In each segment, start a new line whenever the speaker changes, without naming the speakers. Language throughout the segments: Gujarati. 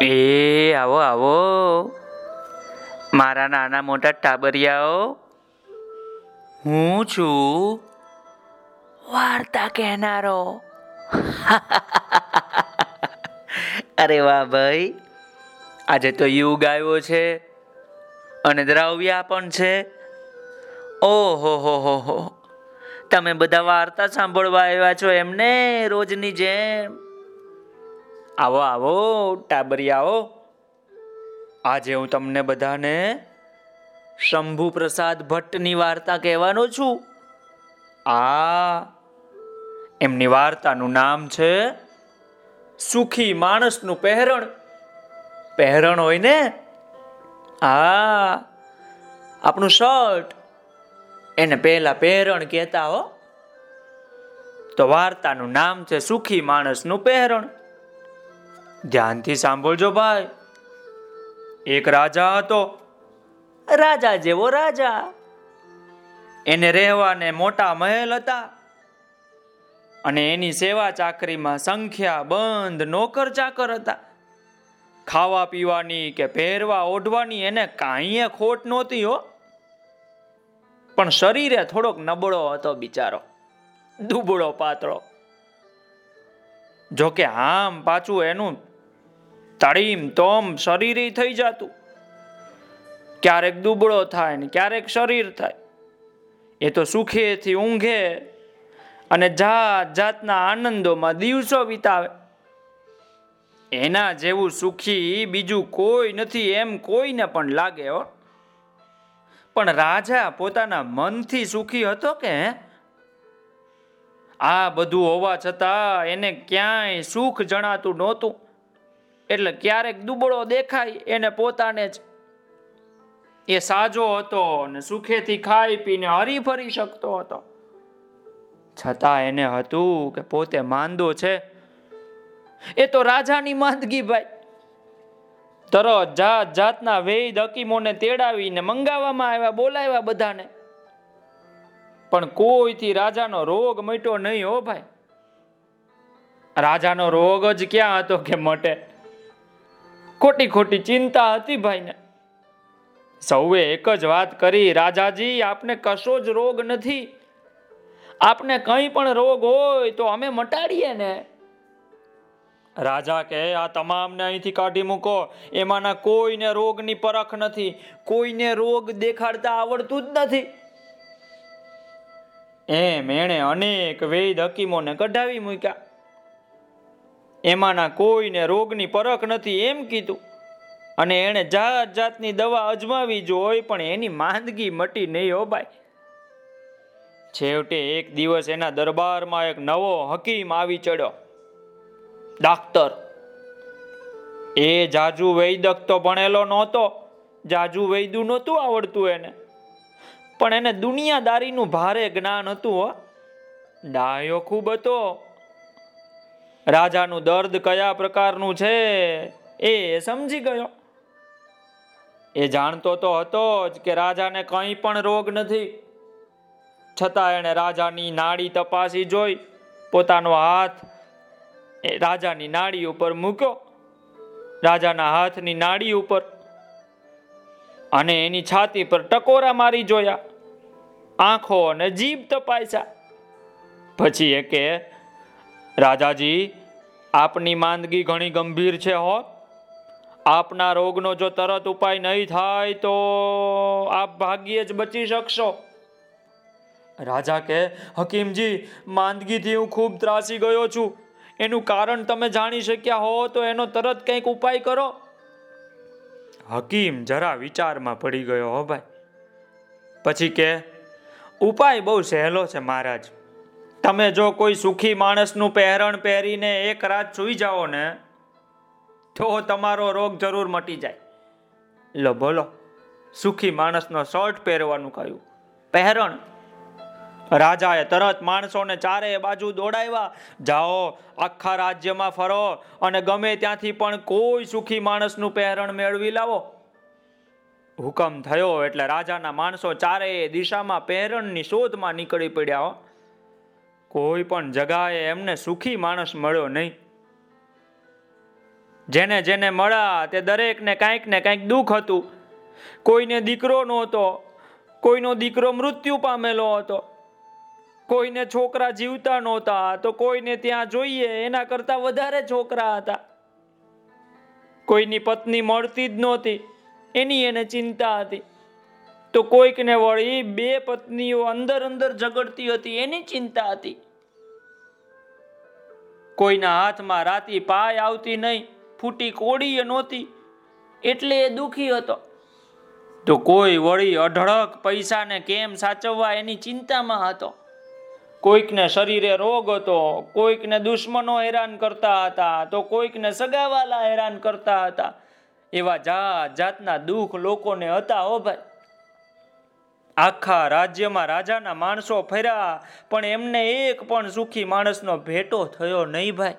એ, આવો આવો. મારા નાના મોટા ટાબરિયાઓ, હું છું વાર્તા કહેનારો. અરે વાહ ભાઈ, આજે તો યુગ આવ્યો છે અને દ્રવ્યા પણ છે. ઓહો, હો હો હો. તમે બધા વાર્તા સાંભળવા આવ્યા છો એમને રોજની જેમ. આવો આવો, ટાબરિયાઓ. આજે હું તમને બધાને શંભુ પ્રસાદ ભટ્ટની વાર્તા કહેવાનો છું. આ એમની વાર્તાનું નામ છે સુખી માણસનું પહેરણ. પહેરણ હોય ને? આ આપણું શર્ટ. એને પહેલા પહેરણ કહેતા હો. તો વાર્તાનું નામ છે સુખી માણસનું પહેરણ. ધ્યાનથી સાંભળજો ભાઈ. એક રાજા હતો. રાજા જેવો રાજા. એને રહેવાને મોટા મહેલ હતા. અને એની સેવા ચાકરીમાં સંખ્યા બંધ નોકર ચાકર હતા. ખાવા પીવાની કે પહેરવા ઓઢવાની એને કાંઈએ ખોટ નહોતી હો. પણ શરીરે થોડોક નબળો હતો બિચારો. દુબળો પાતળો. જોકે આમ પાછું એનું તળીમ, તોમ, શરીરે થઈ જતું. ક્યારેક દુબળો થાય ને ક્યારેક શરીર થાય. એ તો સુખેથી ઊંઘે અને જાત જાતના આનંદોમાં દિવસો વિતાવે. એના જેવું સુખી બીજું કોઈ નથી એમ કોઈને પણ લાગે હો. પણ રાજા પોતાના મનથી સુખી હતો કે? આ બધું હોવા છતાં એને ક્યાંય સુખ જણાતું નહોતું. એટલે ક્યારેક દુબળો દેખાય, એને પોતાને જ એ સાજો હતો અને સુખેથી ખાઈ પીને હરી ફરી શકતો હતો. છતાં એને હતું કે પોતે માંદો છે. એ તો રાજાની માંદગી ભાઈ. તરત જાત જાતના વેદ હકીમોને તેડાવીને મંગાવવામાં આવ્યા, બોલાવ્યા બધાને. પણ કોઈથી રાજાનો રોગ મટ્યો નહીં હો ભાઈ. રાજાનો રોગ જ ક્યાં હતો કે મટે? ખોટી ખોટી ચિંતા હતી ભાઈને. સૌએ એક જ વાત કરી, રાજાજી, આપને કશો જ રોગ નથી. આપને કંઈ પણ રોગ હોય તો અમે મટાડીએ ને. રાજા કહે, આ તમામને અહીંથી કાઢી મૂકો. એમાંના કોઈને રોગની પરખ નથી. કોઈને રોગ દેખાડતા આવડતું જ નથી. એમ એણે અનેક વેદ હકીમોને કઢાવી મૂક્યા. એમાંના કોઈને રોગની પરખ નથી એમ કીધું. અને એણે જાત જાતની દવા અજમાવી જોઈ, પણ એની માંદગી મટી નહીં હો છેવટે એક દિવસ એના દરબારમાં એક નવો હકીમ આવી ચડ્યો. ડાક્ટર, એ જાજુ વૈદક તો ભણેલો નહોતો, જાજુ વૈદું નહોતું આવડતું એને. પણ એને દુનિયાદારીનું ભારે જ્ઞાન હતું હો. ડાયો ખૂબ હતો રાજાનું દર્દ કયા પ્રકારનું છે એ સમજી ગયો. એ જાણતો તો હતો જ કે રાજાને કંઈ પણ રોગ નથી. છતાં એણે રાજાની નાડી તપાસી જોઈ. પોતાનો હાથ એ રાજાની નાડી ઉપર મૂક્યો. રાજાના હાથની નાડી ઉપર અને એની છાતી પર ટકોરા મારી જોયા. આંખો અને જીભ તપાસ્યા. પછી એ કે રાજાજી, આપની માંદગી ઘણી ગંભીર છે હો. આપના રોગનો જો તરત ઉપાય નહીં થાય તો આપ ભાગ્યે જ બચી શકશો. રાજા કે હકીમજી, માંદગીથી હું ખૂબ ત્રાસી ગયો છું. એનું કારણ તમે જાણી શક્યા હો તો એનો તરત કંઈક ઉપાય કરો. હકીમ જરા વિચારમાં પડી ગયો હો ભાઈ. પછી કે ઉપાય બહુ સહેલો છે મહારાજ. તમે જો કોઈ સુખી માણસનું પહેરણ પહેરીને એક રાત સૂઈ જાઓ ને, તો તમારો રોગ જરૂર મટી જાય. લો, બોલો. સુખી માણસનો શર્ટ પહેરવાનું કહ્યું. પહેરણ. રાજાએ તરત માણસોને ચારે બાજુ દોડાવ્યા. જાઓ, આખા રાજ્યમાં ફરો અને ગમે ત્યાંથી પણ કોઈ સુખી માણસનું પહેરણ મેળવી લાવો. હુકમ થયો એટલે રાજાના માણસો ચારે દિશામાં પહેરણની શોધમાં નીકળી પડ્યા કોઈ પણ જગાએ એમને સુખી માણસ મળ્યો નહીં. જેને જેને મળ્યા તે દરેકને કાંઈક ને કાંઈક દુઃખ હતું. કોઈને દીકરો નહોતો, કોઈનો દીકરો મૃત્યુ પામેલો હતો. કોઈને છોકરા જીવતા નહોતા, તો કોઈને ત્યાં જોઈએ એના કરતા વધારે છોકરા હતા. કોઈની પત્ની મળતી જ નહોતી, એની એને ચિંતા હતી. તો કોઈકને વળી બે પત્નીઓ અંદર અંદર ઝઘડતી હતી, એની ચિંતા હતી. કોઈના હાથમાં રાતી પાય આવતી નહીં, ફૂટી કોડી નહોતી. એટલે એ દુખી હતો. તો કોઈ વળી અઢળક પૈસાને કેમ સાચવવા એની ચિંતામાં હતો? કોઈકને શરીરે રોગ હતો, કોઈકને દુશ્મનો હેરાન કરતા હતા, તો કોઈકને સગાવાલા હેરાન કરતા હતા. એવા જાત જાતના દુઃખ લોકોને હતા હો ભાઈ. આખા રાજ્યમાં રાજાના માણસો ફર્યા, પણ એમને એક પણ સુખી માણસનો ભેટો થયો નહીં ભાઈ.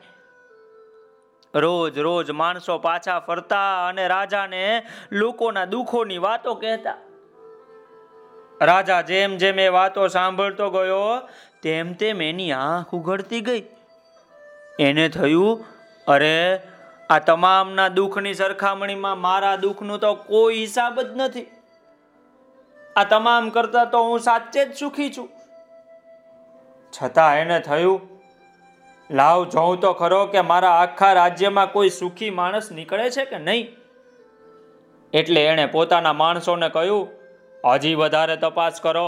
રોજ રોજ માણસો પાછા ફરતા અને રાજાને લોકોના દુઃખોની વાતો કહેતા. રાજા જેમ જેમ એ વાતો સાંભળતો ગયો, તેમ તેમ એની આંખ ઉઘડતી ગઈ. એને થયું, અરે, આ તમામના દુઃખની સરખામણીમાં મારા દુઃખનું તો કોઈ હિસાબ જ નથી. આ તમામ કરતા તો હું સાચે જ સુખી છું. છતાં એને થયું, લાવ જોઉં તો ખરો કે મારા આખા રાજ્યમાં કોઈ સુખી માણસ નીકળે છે કે નહીં? એટલે એણે પોતાના માણસોને કહ્યું, હજી વધારે તપાસ કરો.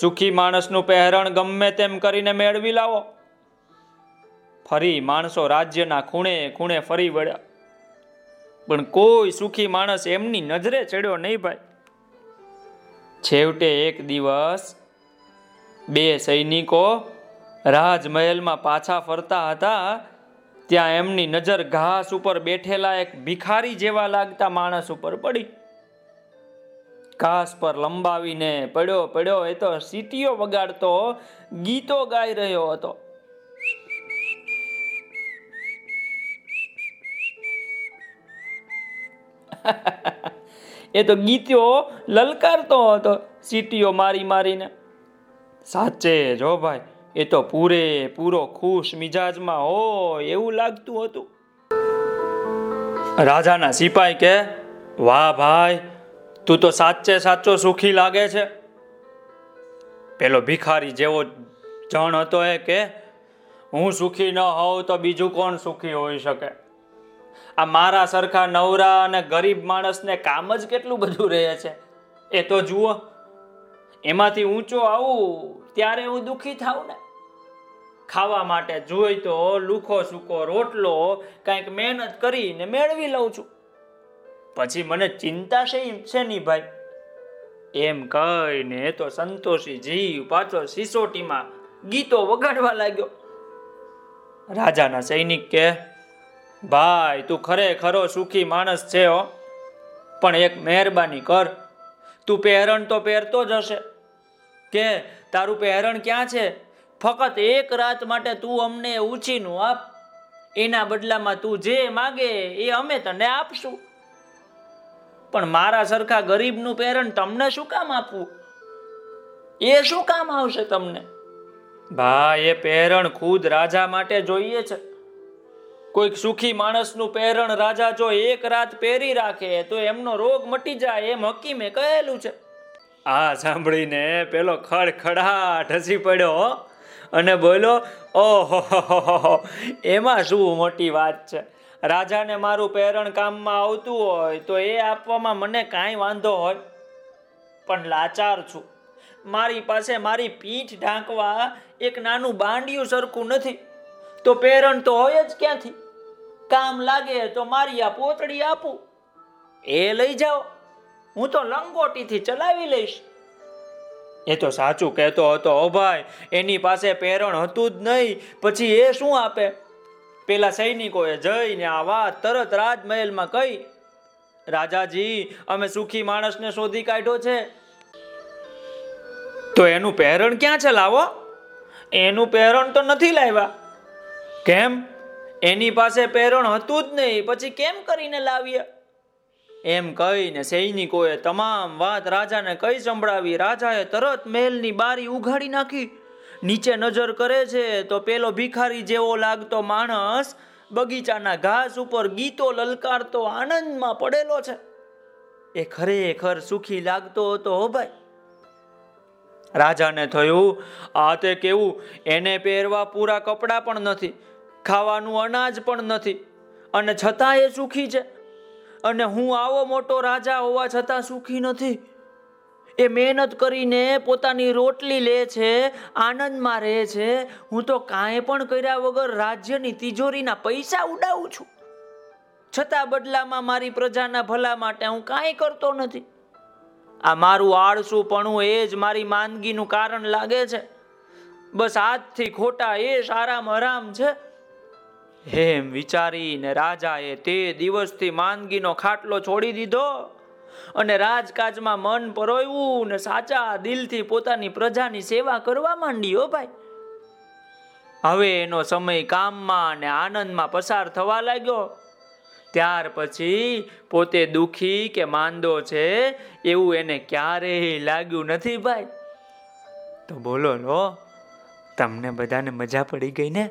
સુખી માણસનું પહેરણ ગમે તેમ કરીને મેળવી લાવો. ફરી માણસો રાજ્યના ખૂણે ખૂણે ફરી વળ્યા. પણ કોઈ સુખી માણસ એમની નજરે ચડ્યો નહીં ભાઈ. છેવટે એક દિવસ બે સૈનિકો રાજમહેલમાં પાછા ફરતા હતા. ત્યાં એમની નજર ઘાસ ઉપર બેઠેલા એક ભિખારી જેવા લાગતા માણસ ઉપર પડી. ઘાસ પર લંબાવીને પડ્યો પડ્યો એ તો સીટીઓ વગાડતો, ગીતો ગાઈ રહ્યો હતો. એ તો ગીતો લલકારતો હતો, સીટીઓ મારી મારીને. સાચે જો ભાઈ, એ તો પૂરે પૂરો ખુશ મિજાજમાં હોય એવું લાગતું હતું. રાજાના સિપાઈ કે, વાહ ભાઈ, તું તો સાચે સાચો સુખી લાગે છે. પેલો ભિખારી જેવો જણ હતો એ કે, હું સુખી ન હોઉં તો બીજું કોણ સુખી હોઈ શકે? આ મારા સરખા નવરા અને ગરીબ માણસને કામ જ કેટલું બધું રહે છે? એ તો જુઓ, એમાંથી ઊંચો આવું ત્યારે હું દુઃખી થાઉં ને. ખાવા માટે જોઈ તો લુખો સૂકો રોટલો, કાંઈક મહેનત કરીને મેળવી લઉં છું. પછી મને ચિંતા છે છે નહીં ભાઈ? એમ કહીને તો સંતોષી જીવ પાછો સિસોટીમાં ગીતો વગાડવા લાગ્યો. રાજાના સૈનિક કે ભાઈ, તું ખરેખરો સુખી માણસ છે હો. પણ એક મહેરબાની કર. તું પહેરણ તો પહેરતો જ હશે. કે તારું પહેરણ ક્યાં છે? ફક્ત એક રાત માટે તું અમને ઉછીનું આપ. એના બદલામાં તું જે માગે એ અમે તને આપશું. પણ મારા સરખા ગરીબનું પહેરણ તમને શું કામ આપવું? એ શું કામ આવશે તમને? ભાઈ, એ પહેરણ ખુદ રાજા માટે જોઈએ છે. કોઈક સુખી માણસનું પહેરણ રાજા જો એક રાત પહેરી રાખે, તો એમનો રોગ મટી જાય એમ હકીમે કહેલું છે. આ સાંભળીને પેલો ખડખડાટ હસી પડ્યો અને બોલો ઓહો એમાં શું મોટી વાત છે? રાજાને મારું પહેરણ કામમાં આવતું હોય, તો એ આપવામાં મને કાંઈ વાંધો હોય. પણ લાચાર છું. મારી પાસે મારી પીઠ ઢાંકવા એક નાનું બાંડિયું સરખું નથી. તો પહેરણ તો હોય જ ક્યાંથી? કામ લાગે તો મારી આ પોતડી આપું. એ લઈ જાઓ. હું તો લંગોટીથી ચલાવી લઈશ. એ તો સાચું કહેતો હતો, ઓ ભાઈ, એની પાસે પહેરણ હતું જ નહીં, પછી એ શું આપે? પેલા સૈનિકોએ જઈને આ વાત તરત રાજમહેલમાં કહી, રાજાજી, અમે સુખી માણસને શોધી કાઢ્યો છે. તો એનું પહેરણ ક્યાં છે લાવો? એનું પહેરણ તો નથી લાવ્યા. કેમ? એની પાસે પહેરણ હતું જ નહીં. પછી કેમ કરીને લાવીએ એમ કહીને સૈનિકોએ તમામ વાત રાજાને કઈ સંભળાવી. રાજાએ તરત મહેલની બારી ઉઘાડી નાખી. નીચે નજર કરે છે તો પેલો ભિખારી જેવો લાગતો માણસ બગીચાના ઘાસ ઉપર ગીતો લલકારતો આનંદમાં પડેલો છે. એ ખરેખર સુખી લાગતો હતો ભાઈ. રાજાને થયું, આ તે કેવું? એને પહેરવા પૂરા કપડાં પણ નથી. ખાવાનું અનાજ પણ નથી. અને છતાં એ સુખી છે. અને હું આવો મોટો રાજા હોવા છતાં સુખી નથી. એ મહેનત કરીને પોતાની રોટલી લે છે, આનંદમાં રહે છે. હું તો કાંઈ પણ કર્યા વગર રાજ્યની તિજોરીના પૈસા ઉડાવું છું. છતાં બદલામાં મારી પ્રજાના ભલા માટે હું કાંઈ કરતો નથી. આ મારું આળસુપણું એ જ મારી માંદગીનું કારણ લાગે છે. બસ આજથી ખોટા એ આરામ હરામ છે. હેમ વિચારીને રાજાએ તે દિવસથી માંદગીનો ખાટલો છોડી દીધો અને રાજકાજમાં મન પરોયવું ને સાચા દિલથી પોતાની પ્રજાની સેવા કરવા માંડ્યો ભાઈ. હવે એનો સમય કામમાં અને આનંદમાં પસાર થવા લાગ્યો. ત્યાર પછી પોતે દુખી કે માંદો છે એવું એને ક્યારેય લાગ્યું નથી, ભાઈ. તો બોલો લો, તમને બધાને મજા પડી ગઈ ને?